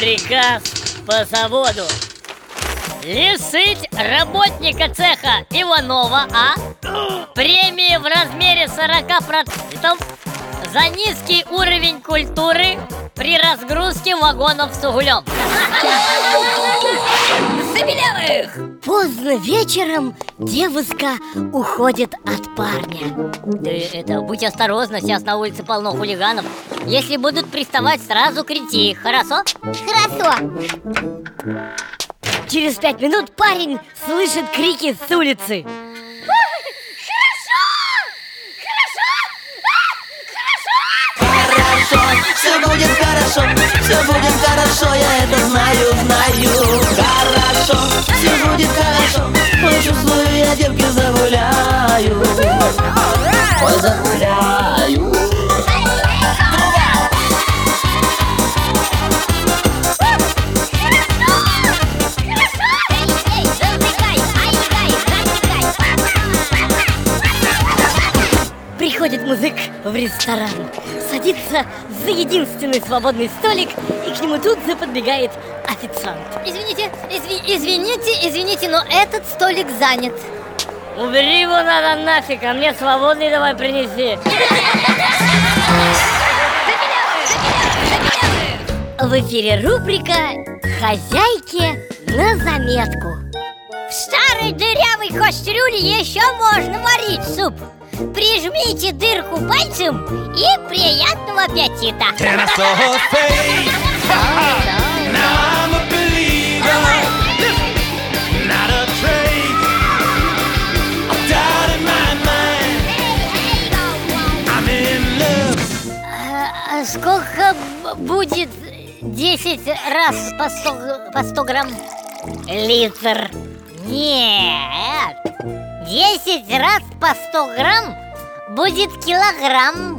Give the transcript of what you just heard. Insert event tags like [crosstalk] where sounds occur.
раз по заводу. Лишить работника цеха Иванова, а? Премии в размере 40% за низкий уровень культуры при разгрузке вагонов с углем. [laughs] Забелявых! Поздно вечером девушка уходит от парня Ты это, будь осторожна, сейчас на улице полно хулиганов. Если будут приставать, сразу кричи, хорошо? Хорошо Через пять минут парень слышит крики с улицы Приходит музык в ресторан Садится за единственный свободный столик И к нему тут же подбегает официант Извините, изви- извините, извините, но этот столик занят. Убери его надо нафиг, а мне свободный давай принеси. В эфире рубрика «Хозяйки на заметку» В старой дырявой кастрюле еще можно варить суп. Прижмите дырку пальцем и приятного аппетита. Love. А сколько будет 10 раз по 100, по 100 грамм? Литр. Нет. 10 раз по 100 грамм будет килограмм.